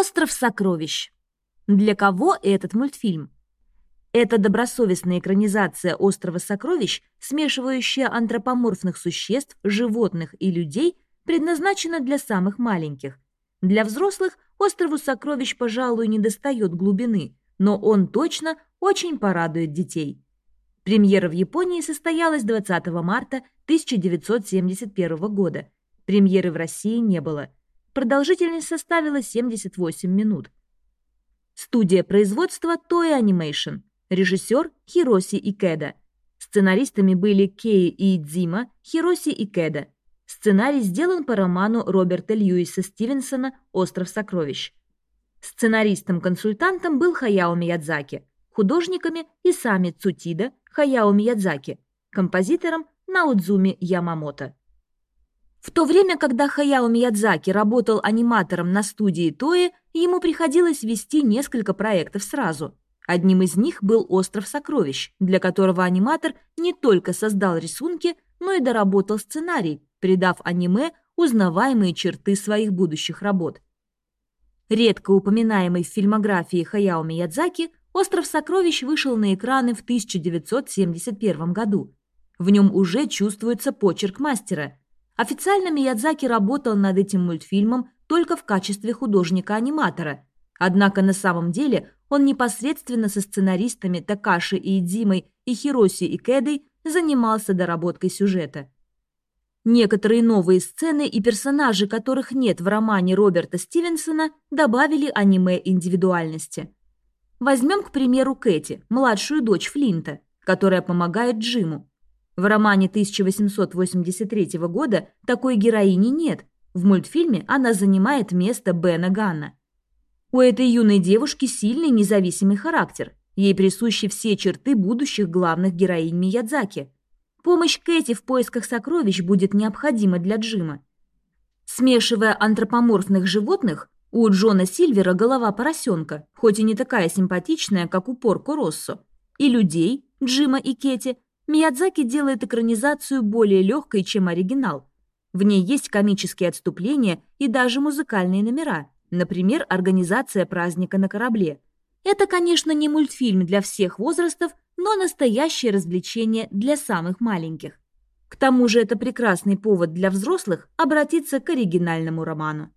Остров сокровищ. Для кого этот мультфильм? Это добросовестная экранизация «Острова сокровищ», смешивающая антропоморфных существ, животных и людей, предназначена для самых маленьких. Для взрослых «Острову сокровищ», пожалуй, не достает глубины, но он точно очень порадует детей. Премьера в Японии состоялась 20 марта 1971 года. Премьеры в России не было – Продолжительность составила 78 минут. Студия производства Toei Animation. Режиссер Хироси Икеда. Сценаристами были Кей Иидзима, Хироси Икеда. Сценарий сделан по роману Роберта Льюиса Стивенсона «Остров сокровищ». Сценаристом-консультантом был Хаяо Миядзаки, художниками Исами Цутида, Хаяо Миядзаки, композитором Наудзуми Ямамото. В то время, когда Хаяо Миядзаки работал аниматором на студии Тои, ему приходилось вести несколько проектов сразу. Одним из них был «Остров сокровищ», для которого аниматор не только создал рисунки, но и доработал сценарий, придав аниме узнаваемые черты своих будущих работ. Редко упоминаемый в фильмографии Хаяо Миядзаки, «Остров сокровищ» вышел на экраны в 1971 году. В нем уже чувствуется почерк мастера – Официально Миядзаки работал над этим мультфильмом только в качестве художника-аниматора. Однако на самом деле он непосредственно со сценаристами Такаши и Идзимой и Хироси и Кэдой занимался доработкой сюжета. Некоторые новые сцены и персонажи, которых нет в романе Роберта Стивенсона, добавили аниме индивидуальности. Возьмем, к примеру, Кэти, младшую дочь Флинта, которая помогает Джиму. В романе 1883 года такой героини нет. В мультфильме она занимает место Бена Ганна. У этой юной девушки сильный независимый характер. Ей присущи все черты будущих главных героинь Миядзаки. Помощь Кэти в поисках сокровищ будет необходима для Джима. Смешивая антропоморфных животных, у Джона Сильвера голова поросенка, хоть и не такая симпатичная, как у Порко Россо, и людей, Джима и Кэти – Миядзаки делает экранизацию более легкой, чем оригинал. В ней есть комические отступления и даже музыкальные номера, например, организация праздника на корабле. Это, конечно, не мультфильм для всех возрастов, но настоящее развлечение для самых маленьких. К тому же это прекрасный повод для взрослых обратиться к оригинальному роману.